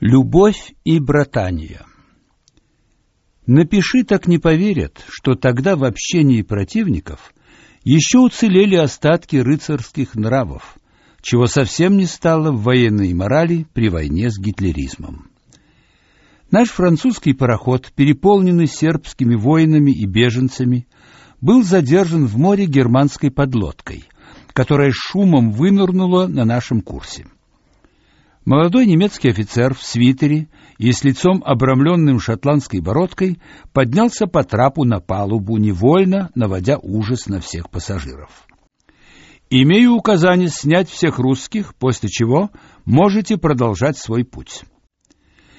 Любовь и братания Напиши, так не поверят, что тогда в общении противников еще уцелели остатки рыцарских нравов, чего совсем не стало в военной морали при войне с гитлеризмом. Наш французский пароход, переполненный сербскими воинами и беженцами, был задержан в море германской подлодкой, которая шумом вынырнула на нашем курсе. Молодой немецкий офицер в свитере и с лицом обрамленным шотландской бородкой поднялся по трапу на палубу, невольно наводя ужас на всех пассажиров. «Имею указание снять всех русских, после чего можете продолжать свой путь».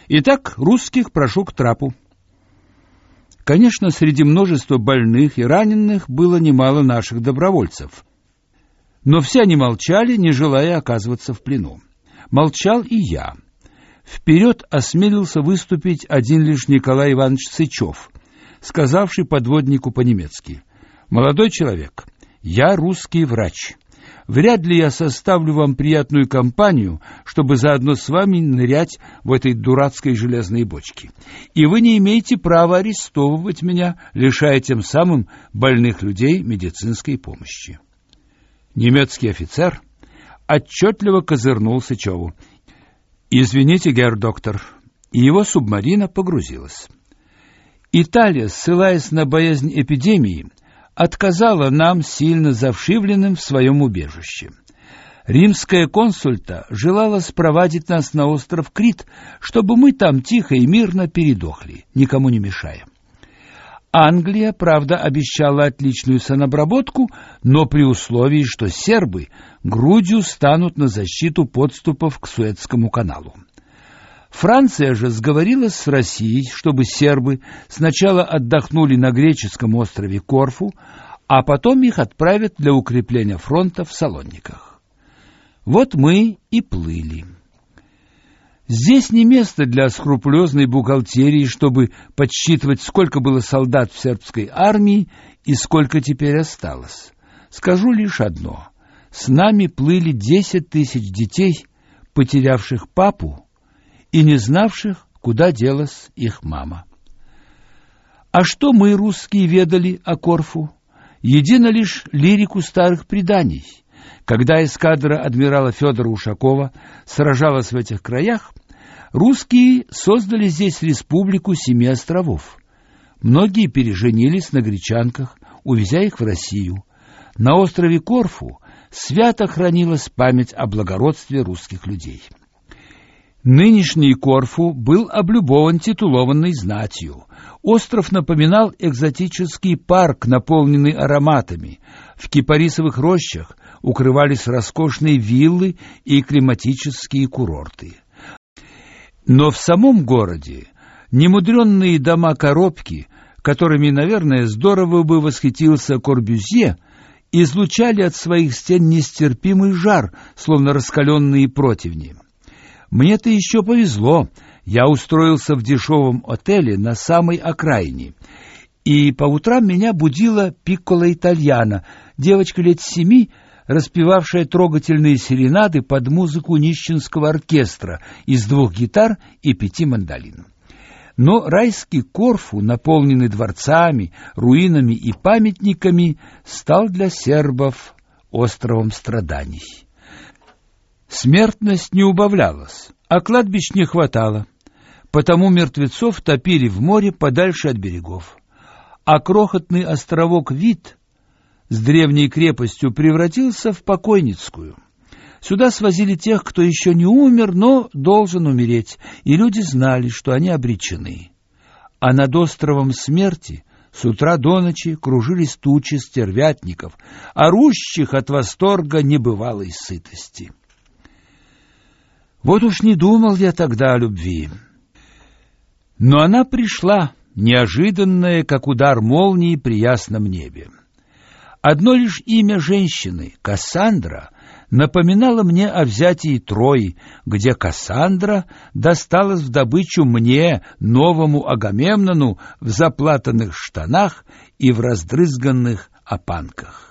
Итак, русских прошу к трапу. Конечно, среди множества больных и раненых было немало наших добровольцев. Но все они молчали, не желая оказываться в плену. Молчал и я. Вперед осмелился выступить один лишь Николай Иванович Сычев, сказавший подводнику по-немецки. «Молодой человек, я русский врач. Вряд ли я составлю вам приятную компанию, чтобы заодно с вами нырять в этой дурацкой железной бочке. И вы не имеете права арестовывать меня, лишая тем самым больных людей медицинской помощи». Немецкий офицер отчетливо козырнул Сычеву. «Извините, герр-доктор». И его субмарина погрузилась. Италия, ссылаясь на боязнь эпидемии, отказала нам, сильно завшивленным в своем убежище. Римская консульта желала спровадить нас на остров Крит, чтобы мы там тихо и мирно передохли, никому не мешая. Англия, правда, обещала отличную санобработку, но при условии, что сербы грудью станут на защиту подступов к Суэцкому каналу. Франция же сговорилась с Россией, чтобы сербы сначала отдохнули на греческом острове Корфу, а потом их отправят для укрепления фронта в Салониках. Вот мы и плыли. Здесь не место для скрупулезной бухгалтерии, чтобы подсчитывать, сколько было солдат в сербской армии и сколько теперь осталось. Скажу лишь одно. С нами плыли десять тысяч детей, потерявших папу и не знавших, куда делась их мама. А что мы, русские, ведали о Корфу? Едино лишь лирику старых преданий. Когда эскадра адмирала Федора Ушакова сражалась в этих краях, русские создали здесь республику Семи островов. Многие переженились на гречанках, увезя их в Россию. На острове Корфу свято хранилась память о благородстве русских людей. Нынешний Корфу был облюбован титулованной знатью. Остров напоминал экзотический парк, наполненный ароматами. В кипарисовых рощах укрывались роскошные виллы и климатические курорты. Но в самом городе немудренные дома-коробки, которыми, наверное, здорово бы восхитился Корбюзье, излучали от своих стен нестерпимый жар, словно раскаленные Мне-то еще повезло. Я устроился в дешевом отеле на самой окраине. И по утрам меня будила пиккола итальяна, девочка лет семи, распевавшая трогательные серенады под музыку нищенского оркестра из двух гитар и пяти мандолин. Но райский Корфу, наполненный дворцами, руинами и памятниками, стал для сербов островом страданий. Смертность не убавлялась, а кладбищ не хватало, потому мертвецов топили в море подальше от берегов. А крохотный островок Вид с древней крепостью превратился в покойницкую. Сюда свозили тех, кто еще не умер, но должен умереть, и люди знали, что они обречены. А над островом смерти с утра до ночи кружились тучи стервятников, орущих от восторга небывалой сытости. Вот уж не думал я тогда о любви. Но она пришла, неожиданная, как удар молнии при ясном небе. Одно лишь имя женщины, Кассандра, напоминало мне о взятии Трои, где Кассандра досталась в добычу мне, новому Агамемнону, в заплатанных штанах и в раздрызганных опанках.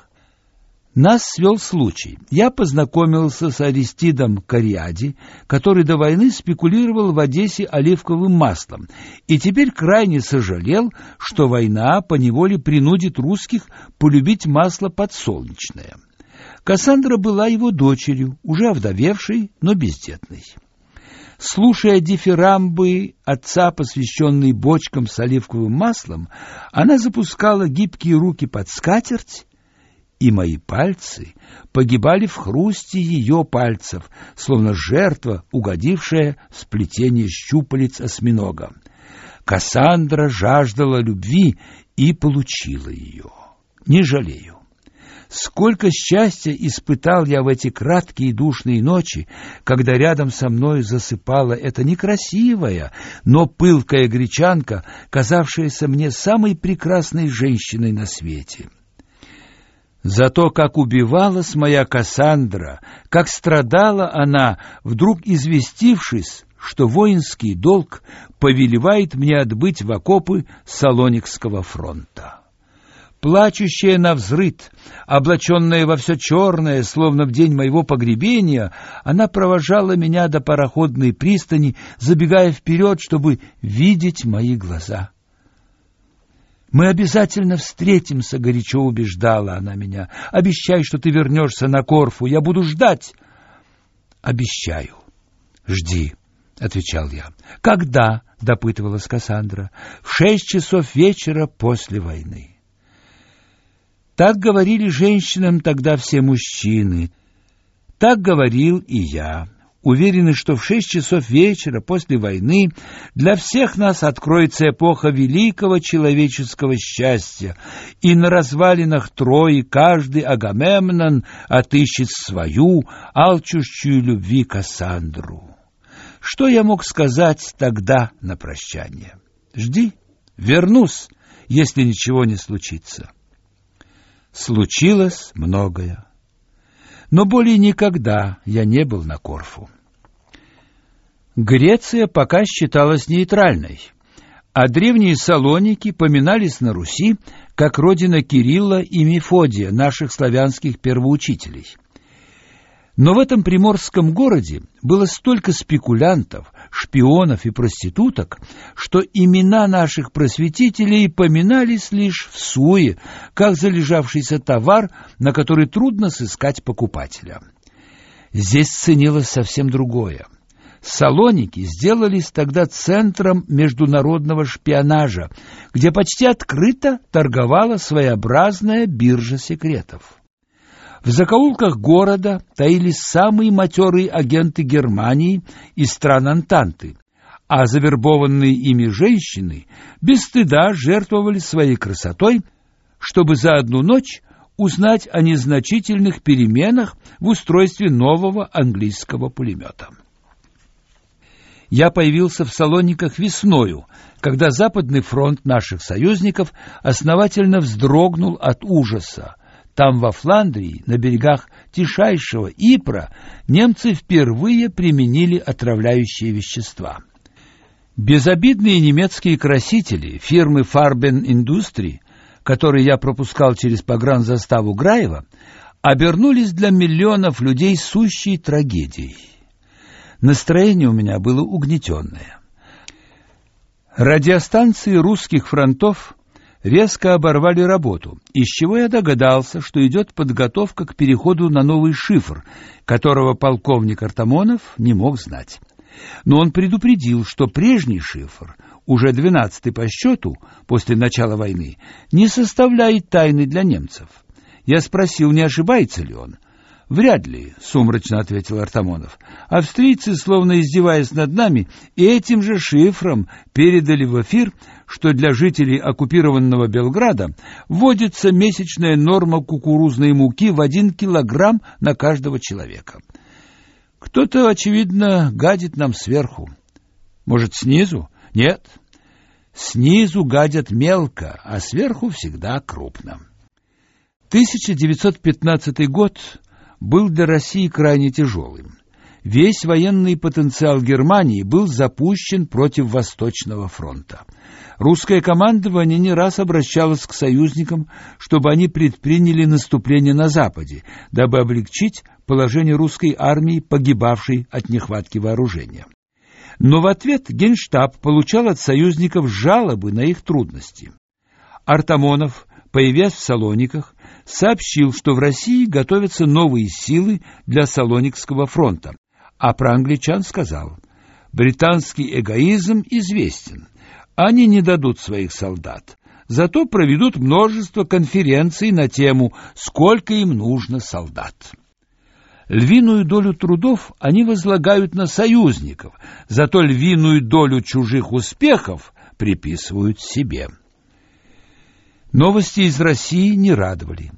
Нас свел случай. Я познакомился с Аристидом Кариади, который до войны спекулировал в Одессе оливковым маслом, и теперь крайне сожалел, что война поневоле принудит русских полюбить масло подсолнечное. Кассандра была его дочерью, уже овдовевшей, но бездетной. Слушая дифирамбы отца, посвященные бочкам с оливковым маслом, она запускала гибкие руки под скатерть и мои пальцы погибали в хрусте ее пальцев, словно жертва, угодившая в сплетение щупалец осьминога. Кассандра жаждала любви и получила ее. Не жалею. Сколько счастья испытал я в эти краткие душные ночи, когда рядом со мной засыпала эта некрасивая, но пылкая гречанка, казавшаяся мне самой прекрасной женщиной на свете. Зато как убивалась моя Кассандра, как страдала она, вдруг известившись, что воинский долг повелевает мне отбыть в окопы Салоникского фронта. Плачущая на взрыд, облаченная во все черное, словно в день моего погребения, она провожала меня до пароходной пристани, забегая вперед, чтобы видеть мои глаза. Мы обязательно встретимся, горячо убеждала она меня. Обещай, что ты вернешься на Корфу, я буду ждать. Обещаю. Жди, отвечал я. Когда? допытывалась Кассандра. В шесть часов вечера после войны. Так говорили женщинам тогда все мужчины. Так говорил и я уверены, что в шесть часов вечера после войны для всех нас откроется эпоха великого человеческого счастья, и на развалинах Трои каждый Агамемнон отыщет свою алчущую любви Кассандру. Что я мог сказать тогда на прощание? Жди, вернусь, если ничего не случится. Случилось многое. Но более никогда я не был на Корфу. Греция пока считалась нейтральной, а древние Салоники поминались на Руси как родина Кирилла и Мефодия, наших славянских первоучителей. Но в этом приморском городе было столько спекулянтов, шпионов и проституток, что имена наших просветителей поминались лишь в суе, как залежавшийся товар, на который трудно сыскать покупателя. Здесь ценилось совсем другое. Салоники сделались тогда центром международного шпионажа, где почти открыто торговала своеобразная биржа секретов. В закоулках города таились самые матерые агенты Германии и стран Антанты, а завербованные ими женщины без стыда жертвовали своей красотой, чтобы за одну ночь узнать о незначительных переменах в устройстве нового английского пулемета я появился в Салониках весною, когда Западный фронт наших союзников основательно вздрогнул от ужаса. Там, во Фландрии, на берегах тишайшего Ипра, немцы впервые применили отравляющие вещества. Безобидные немецкие красители фирмы Farben Industrie, которые я пропускал через погранзаставу Граева, обернулись для миллионов людей сущей трагедией. Настроение у меня было угнетенное. Радиостанции русских фронтов резко оборвали работу, из чего я догадался, что идет подготовка к переходу на новый шифр, которого полковник Артамонов не мог знать. Но он предупредил, что прежний шифр, уже двенадцатый по счету после начала войны, не составляет тайны для немцев. Я спросил, не ошибается ли он. Вряд ли, сумрачно ответил Артамонов. Австрийцы, словно издеваясь над нами, этим же шифром передали в эфир, что для жителей оккупированного Белграда вводится месячная норма кукурузной муки в один килограмм на каждого человека. Кто-то, очевидно, гадит нам сверху. Может, снизу? Нет. Снизу гадят мелко, а сверху всегда крупно. 1915 год был для России крайне тяжелым. Весь военный потенциал Германии был запущен против Восточного фронта. Русское командование не раз обращалось к союзникам, чтобы они предприняли наступление на Западе, дабы облегчить положение русской армии, погибавшей от нехватки вооружения. Но в ответ Генштаб получал от союзников жалобы на их трудности. Артамонов, появясь в Салониках, сообщил, что в России готовятся новые силы для Салоникского фронта, а про англичан сказал: "Британский эгоизм известен. Они не дадут своих солдат, зато проведут множество конференций на тему «Сколько им нужно солдат». Львиную долю трудов они возлагают на союзников, зато львиную долю чужих успехов приписывают себе. Новости из России не радовали.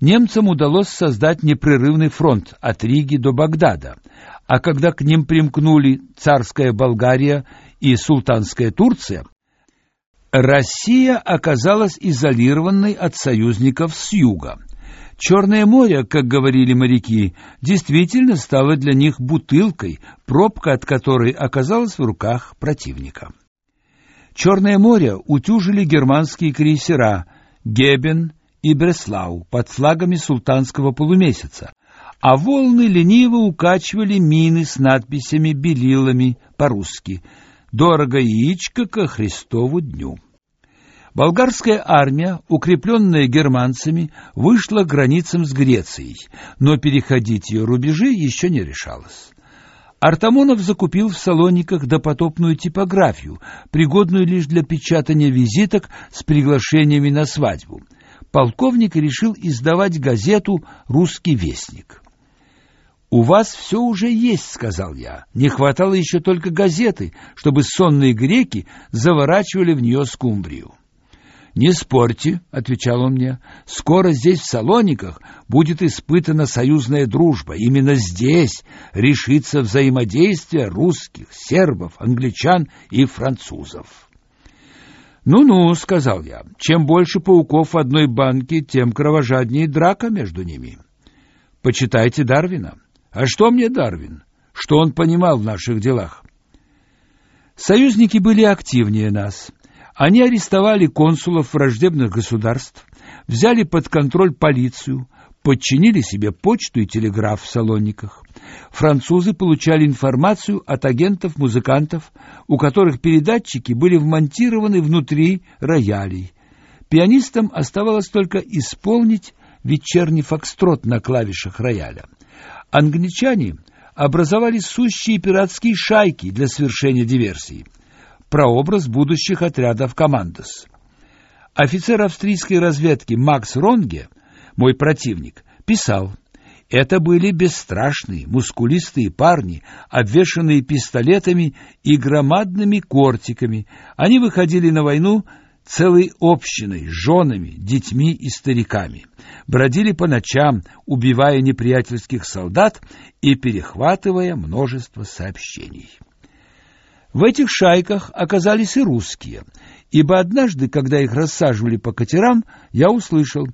Немцам удалось создать непрерывный фронт от Риги до Багдада, а когда к ним примкнули царская Болгария и султанская Турция, Россия оказалась изолированной от союзников с юга. Черное море, как говорили моряки, действительно стало для них бутылкой, пробка от которой оказалась в руках противника. Черное море утюжили германские крейсера Гебен и Бреслау под флагами султанского полумесяца, а волны лениво укачивали мины с надписями белилами по-русски «Дорого яичко ко Христову дню». Болгарская армия, укрепленная германцами, вышла к границам с Грецией, но переходить ее рубежи еще не решалась. Артамонов закупил в Салониках допотопную типографию, пригодную лишь для печатания визиток с приглашениями на свадьбу. Полковник решил издавать газету «Русский вестник». «У вас все уже есть», — сказал я. «Не хватало еще только газеты, чтобы сонные греки заворачивали в нее скумбрию». «Не спорьте», — отвечал он мне, — «скоро здесь, в Салониках, будет испытана союзная дружба. Именно здесь решится взаимодействие русских, сербов, англичан и французов». «Ну-ну», — сказал я, — «чем больше пауков в одной банке, тем кровожаднее драка между ними». «Почитайте Дарвина». «А что мне Дарвин? Что он понимал в наших делах?» Союзники были активнее нас — они арестовали консулов враждебных государств, взяли под контроль полицию, подчинили себе почту и телеграф в Салониках. Французы получали информацию от агентов-музыкантов, у которых передатчики были вмонтированы внутри роялей. Пианистам оставалось только исполнить вечерний фокстрот на клавишах рояля. Англичане образовали сущие пиратские шайки для совершения диверсий прообраз будущих отрядов «Командос». Офицер австрийской разведки Макс Ронге, мой противник, писал, это были бесстрашные, мускулистые парни, обвешанные пистолетами и громадными кортиками. Они выходили на войну целой общиной, женами, детьми и стариками. Бродили по ночам, убивая неприятельских солдат и перехватывая множество сообщений. В этих шайках оказались и русские, ибо однажды, когда их рассаживали по катерам, я услышал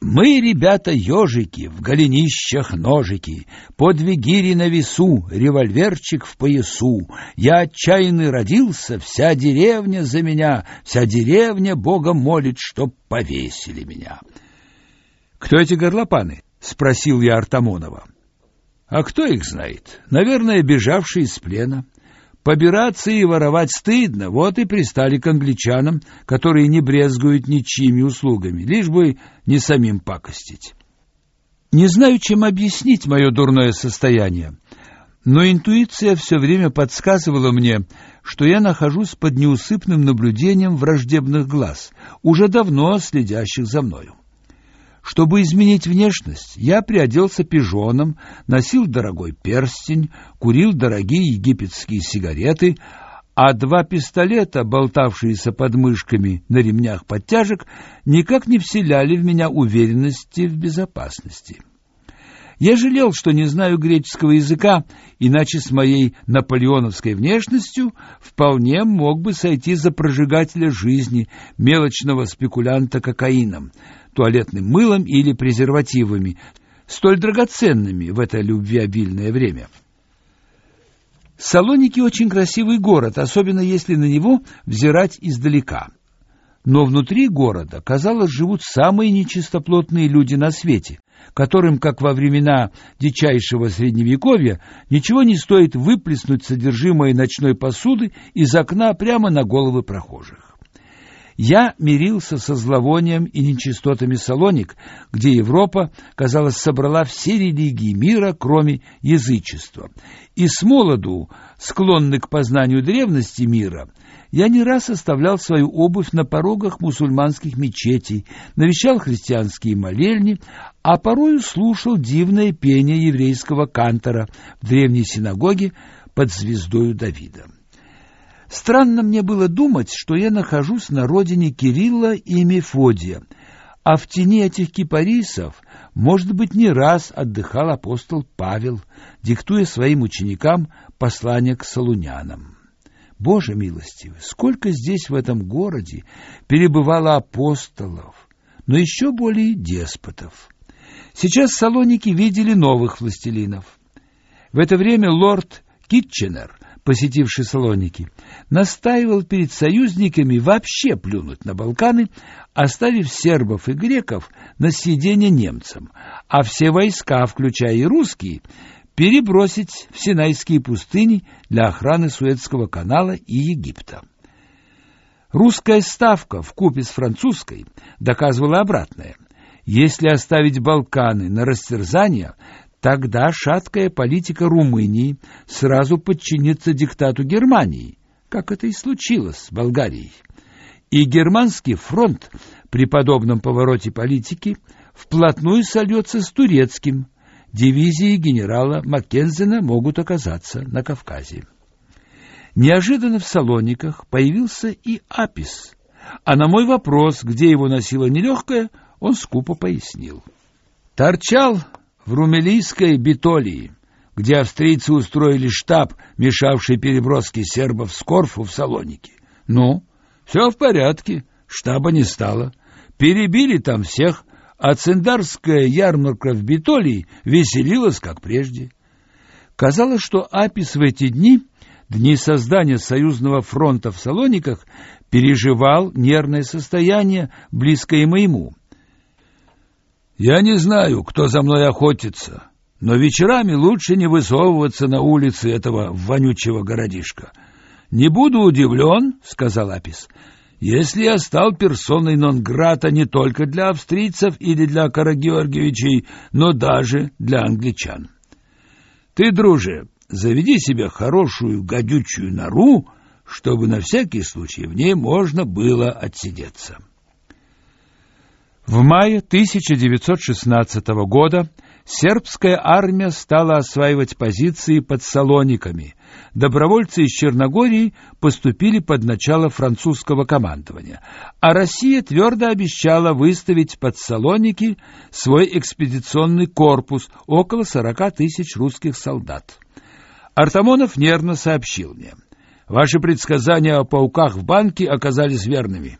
«Мы, ребята, ежики, в голенищах ножики, подвигири на весу, револьверчик в поясу. Я отчаянный родился, вся деревня за меня, вся деревня Бога молит, чтоб повесили меня». «Кто эти горлопаны?» — спросил я Артамонова. «А кто их знает? Наверное, бежавшие из плена». Побираться и воровать стыдно, вот и пристали к англичанам, которые не брезгуют ничьими услугами, лишь бы не самим пакостить. Не знаю, чем объяснить мое дурное состояние, но интуиция все время подсказывала мне, что я нахожусь под неусыпным наблюдением враждебных глаз, уже давно следящих за мною. Чтобы изменить внешность, я приоделся пижоном, носил дорогой перстень, курил дорогие египетские сигареты, а два пистолета, болтавшиеся под мышками на ремнях подтяжек, никак не вселяли в меня уверенности в безопасности. Я жалел, что не знаю греческого языка, иначе с моей наполеоновской внешностью вполне мог бы сойти за прожигателя жизни, мелочного спекулянта кокаином — туалетным мылом или презервативами, столь драгоценными в это любвеобильное время. Салоники очень красивый город, особенно если на него взирать издалека. Но внутри города, казалось, живут самые нечистоплотные люди на свете, которым, как во времена дичайшего средневековья, ничего не стоит выплеснуть содержимое ночной посуды из окна прямо на головы прохожих. Я мирился со зловонием и нечистотами Салоник, где Европа, казалось, собрала все религии мира, кроме язычества. И с молоду, склонный к познанию древности мира, я не раз оставлял свою обувь на порогах мусульманских мечетей, навещал христианские молельни, а порою слушал дивное пение еврейского кантора в древней синагоге под звездою Давида. Странно мне было думать, что я нахожусь на родине Кирилла и Мефодия, а в тени этих кипарисов, может быть, не раз отдыхал апостол Павел, диктуя своим ученикам послание к салунянам. Боже милостивый, сколько здесь в этом городе перебывало апостолов, но еще более деспотов. Сейчас салоники видели новых властелинов. В это время лорд Китченер посетивший Салоники, настаивал перед союзниками вообще плюнуть на Балканы, оставив сербов и греков на съедение немцам, а все войска, включая и русские, перебросить в Синайские пустыни для охраны Суэцкого канала и Египта. Русская ставка в купе с французской доказывала обратное. Если оставить Балканы на растерзание, Тогда шаткая политика Румынии сразу подчинится диктату Германии, как это и случилось с Болгарией. И германский фронт при подобном повороте политики вплотную сольется с турецким. Дивизии генерала Маккензена могут оказаться на Кавказе. Неожиданно в Салониках появился и Апис, а на мой вопрос, где его носила нелегкая, он скупо пояснил. Торчал в Румелийской Битолии, где австрийцы устроили штаб, мешавший переброске сербов с Корфу в Салоники. Ну, все в порядке, штаба не стало. Перебили там всех, а циндарская ярмарка в Битолии веселилась, как прежде. Казалось, что Апис в эти дни, дни создания союзного фронта в Салониках, переживал нервное состояние, близкое моему — я не знаю, кто за мной охотится, но вечерами лучше не высовываться на улицы этого вонючего городишка. Не буду удивлен, — сказал Апис, — если я стал персоной нон-грата не только для австрийцев или для Карагеоргиевичей, но даже для англичан. Ты, друже, заведи себе хорошую гадючую нору, чтобы на всякий случай в ней можно было отсидеться. В мае 1916 года сербская армия стала осваивать позиции под Салониками. Добровольцы из Черногории поступили под начало французского командования, а Россия твердо обещала выставить под Салоники свой экспедиционный корпус, около 40 тысяч русских солдат. Артамонов нервно сообщил мне. «Ваши предсказания о пауках в банке оказались верными».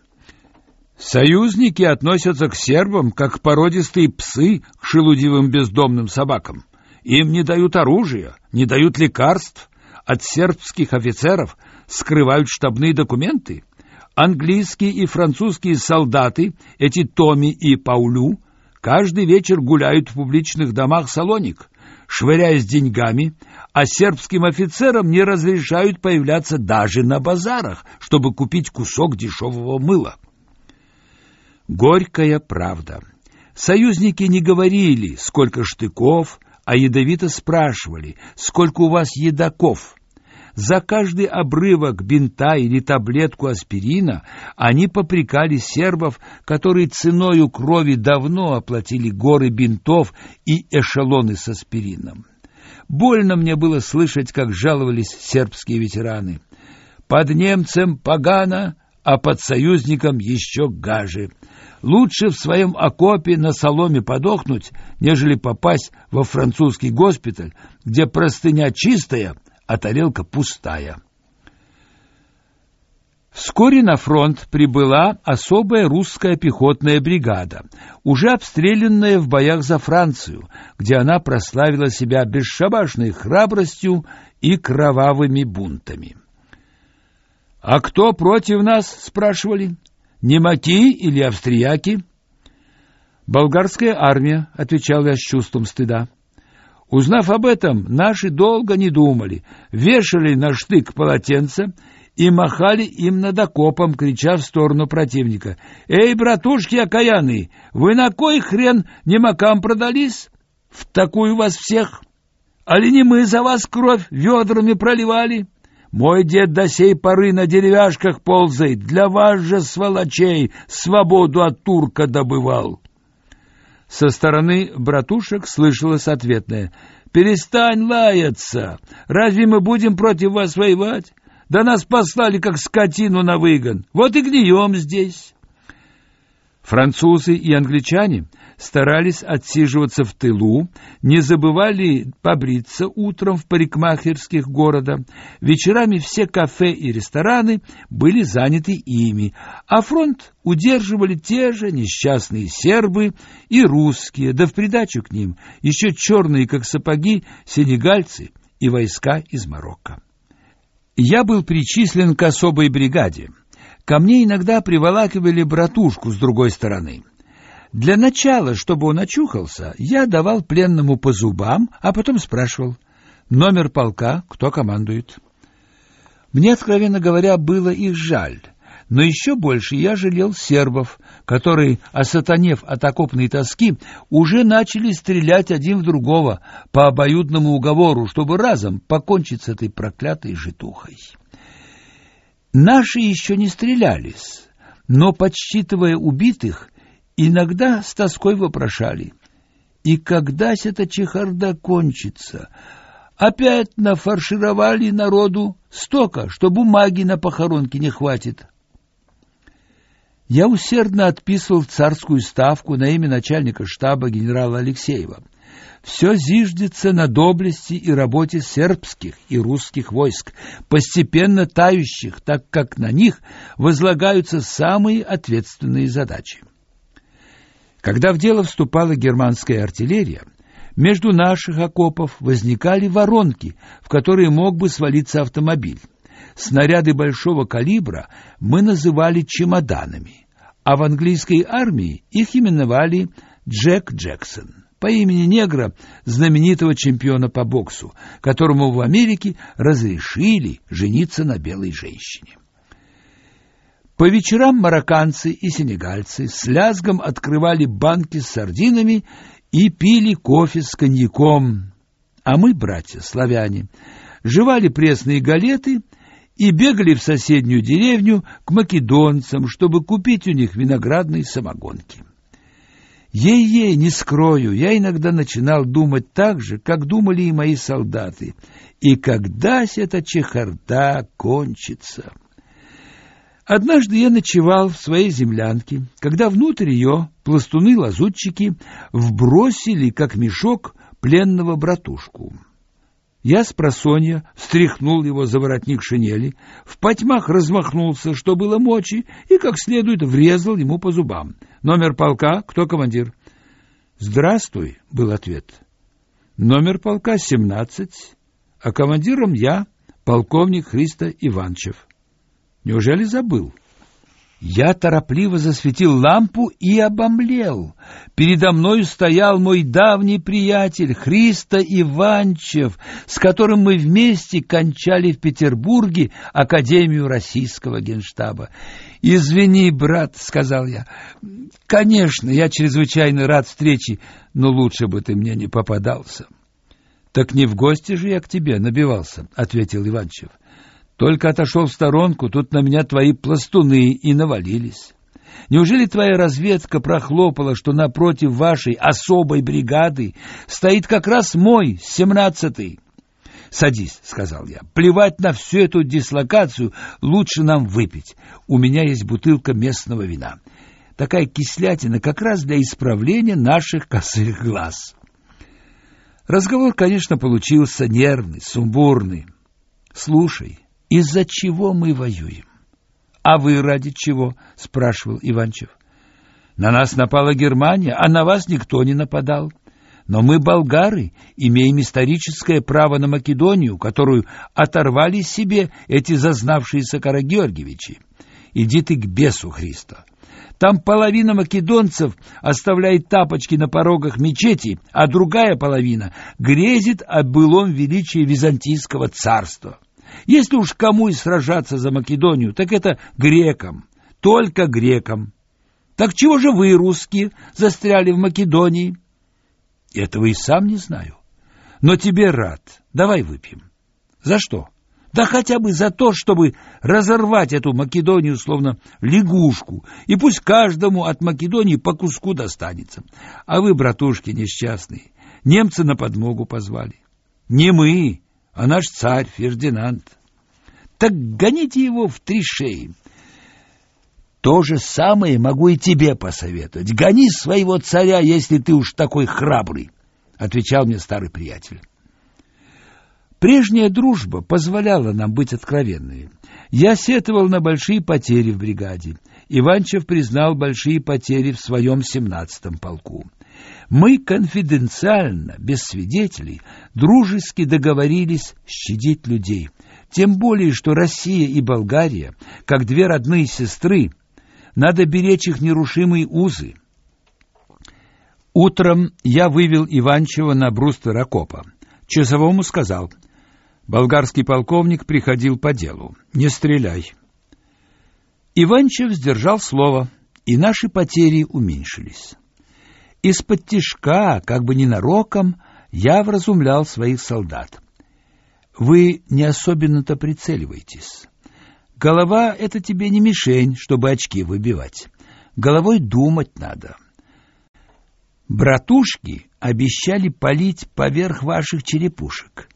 Союзники относятся к сербам, как породистые псы к шелудивым бездомным собакам. Им не дают оружия, не дают лекарств. От сербских офицеров скрывают штабные документы. Английские и французские солдаты, эти Томи и Паулю, каждый вечер гуляют в публичных домах Салоник, швыряясь деньгами, а сербским офицерам не разрешают появляться даже на базарах, чтобы купить кусок дешевого мыла. Горькая правда. Союзники не говорили, сколько штыков, а ядовито спрашивали, сколько у вас едоков. За каждый обрывок бинта или таблетку аспирина они попрекали сербов, которые ценою крови давно оплатили горы бинтов и эшелоны с аспирином. Больно мне было слышать, как жаловались сербские ветераны. Под немцем погано, а под союзником еще гаже. Лучше в своем окопе на соломе подохнуть, нежели попасть во французский госпиталь, где простыня чистая, а тарелка пустая. Вскоре на фронт прибыла особая русская пехотная бригада, уже обстрелянная в боях за Францию, где она прославила себя бесшабашной храбростью и кровавыми бунтами. «А кто против нас?» — спрашивали. «Немаки или австрияки?» «Болгарская армия», — отвечал я с чувством стыда. Узнав об этом, наши долго не думали, вешали на штык полотенце и махали им над окопом, крича в сторону противника. «Эй, братушки окаянные, вы на кой хрен немакам продались? В такую вас всех! Али не мы за вас кровь ведрами проливали?» Мой дед до сей поры на деревяшках ползает, для вас же, сволочей, свободу от турка добывал. Со стороны братушек слышалось ответное «Перестань лаяться! Разве мы будем против вас воевать? Да нас послали, как скотину на выгон. Вот и гнием здесь!» Французы и англичане старались отсиживаться в тылу, не забывали побриться утром в парикмахерских города. Вечерами все кафе и рестораны были заняты ими, а фронт удерживали те же несчастные сербы и русские, да в придачу к ним еще черные, как сапоги, сенегальцы и войска из Марокко. Я был причислен к особой бригаде. Ко мне иногда приволакивали братушку с другой стороны. Для начала, чтобы он очухался, я давал пленному по зубам, а потом спрашивал номер полка, кто командует. Мне, откровенно говоря, было их жаль, но еще больше я жалел сербов, которые, осатанев от окопной тоски, уже начали стрелять один в другого по обоюдному уговору, чтобы разом покончить с этой проклятой житухой. Наши еще не стрелялись, но, подсчитывая убитых, иногда с тоской вопрошали. И когда эта чехарда кончится? Опять нафаршировали народу столько, что бумаги на похоронке не хватит. Я усердно отписывал царскую ставку на имя начальника штаба генерала Алексеева все зиждется на доблести и работе сербских и русских войск, постепенно тающих, так как на них возлагаются самые ответственные задачи. Когда в дело вступала германская артиллерия, между наших окопов возникали воронки, в которые мог бы свалиться автомобиль. Снаряды большого калибра мы называли чемоданами, а в английской армии их именовали Джек Джексон по имени негра, знаменитого чемпиона по боксу, которому в Америке разрешили жениться на белой женщине. По вечерам марокканцы и сенегальцы с лязгом открывали банки с сардинами и пили кофе с коньяком, а мы, братья славяне, жевали пресные галеты и бегали в соседнюю деревню к македонцам, чтобы купить у них виноградные самогонки. Ей-ей, не скрою, я иногда начинал думать так же, как думали и мои солдаты. И когда эта чехарда кончится? Однажды я ночевал в своей землянке, когда внутрь ее пластуны-лазутчики вбросили, как мешок, пленного братушку. Я с просонья встряхнул его за воротник шинели, в потьмах размахнулся, что было мочи, и как следует врезал ему по зубам. «Номер полка? Кто командир?» «Здравствуй», — был ответ. «Номер полка семнадцать, а командиром я, полковник Христа Иванчев. Неужели забыл?» Я торопливо засветил лампу и обомлел. Передо мной стоял мой давний приятель Христа Иванчев, с которым мы вместе кончали в Петербурге Академию Российского Генштаба. «Извини, брат», — сказал я. «Конечно, я чрезвычайно рад встрече, но лучше бы ты мне не попадался». «Так не в гости же я к тебе набивался», — ответил Иванчев. Только отошел в сторонку, тут на меня твои пластуны и навалились. Неужели твоя разведка прохлопала, что напротив вашей особой бригады стоит как раз мой, семнадцатый? «Садись», — сказал я. «Плевать на всю эту дислокацию, лучше нам выпить. У меня есть бутылка местного вина. Такая кислятина как раз для исправления наших косых глаз». Разговор, конечно, получился нервный, сумбурный. «Слушай, из-за чего мы воюем? А вы ради чего? спрашивал Иванчев. На нас напала Германия, а на вас никто не нападал. Но мы, болгары, имеем историческое право на Македонию, которую оторвали себе эти зазнавшиеся Карагеоргиевичи. Иди ты к бесу, Христа. Там половина македонцев оставляет тапочки на порогах мечети, а другая половина грезит о былом величии византийского царства. Если уж кому и сражаться за Македонию, так это грекам, только грекам. Так чего же вы, русские, застряли в Македонии? Этого и сам не знаю. Но тебе рад. Давай выпьем. За что? Да хотя бы за то, чтобы разорвать эту Македонию словно лягушку, и пусть каждому от Македонии по куску достанется. А вы, братушки несчастные, немцы на подмогу позвали. Не мы, а наш царь Фердинанд. Так гоните его в три шеи. То же самое могу и тебе посоветовать. Гони своего царя, если ты уж такой храбрый, отвечал мне старый приятель. Прежняя дружба позволяла нам быть откровенными. Я сетовал на большие потери в бригаде. Иванчев признал большие потери в своем семнадцатом полку. Мы конфиденциально, без свидетелей, дружески договорились щадить людей. Тем более, что Россия и Болгария, как две родные сестры, надо беречь их нерушимые узы. Утром я вывел Иванчева на бруствер окопа. Часовому сказал, болгарский полковник приходил по делу, не стреляй. Иванчев сдержал слово, и наши потери уменьшились. Из-под тишка, как бы ненароком, я вразумлял своих солдат. Вы не особенно-то прицеливаетесь. Голова — это тебе не мишень, чтобы очки выбивать. Головой думать надо. Братушки обещали полить поверх ваших черепушек.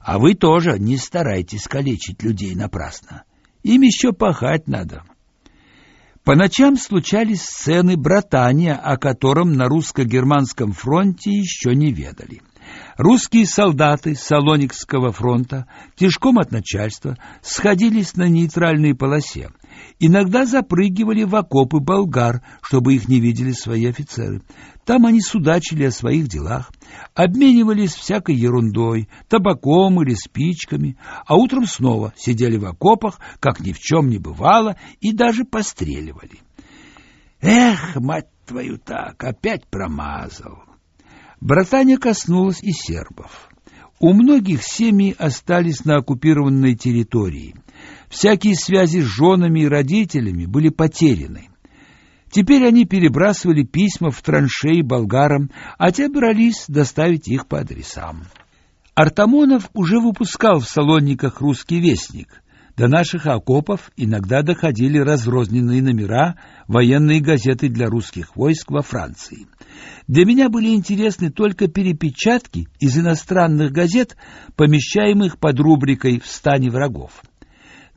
А вы тоже не старайтесь калечить людей напрасно. Им еще пахать надо. По ночам случались сцены братания, о котором на русско-германском фронте еще не ведали. Русские солдаты Салоникского фронта тяжком от начальства сходились на нейтральной полосе. Иногда запрыгивали в окопы болгар, чтобы их не видели свои офицеры. Там они судачили о своих делах, обменивались всякой ерундой, табаком или спичками, а утром снова сидели в окопах, как ни в чем не бывало, и даже постреливали. Эх, мать твою так, опять промазал. Братания коснулась и сербов. У многих семьи остались на оккупированной территории. Всякие связи с женами и родителями были потеряны. Теперь они перебрасывали письма в траншеи болгарам, а те брались доставить их по адресам. Артамонов уже выпускал в Салонниках русский вестник. До наших окопов иногда доходили разрозненные номера военные газеты для русских войск во Франции. Для меня были интересны только перепечатки из иностранных газет, помещаемых под рубрикой «В стане врагов».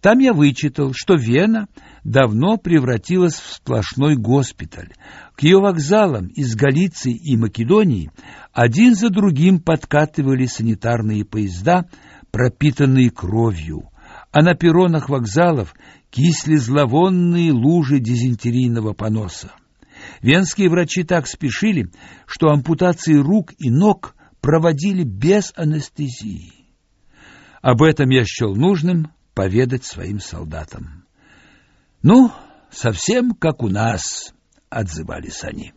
Там я вычитал, что Вена давно превратилась в сплошной госпиталь. К ее вокзалам из Галиции и Македонии один за другим подкатывали санитарные поезда, пропитанные кровью, а на перронах вокзалов кисли зловонные лужи дизентерийного поноса. Венские врачи так спешили, что ампутации рук и ног проводили без анестезии. Об этом я счел нужным поведать своим солдатам. «Ну, совсем как у нас», — отзывались они.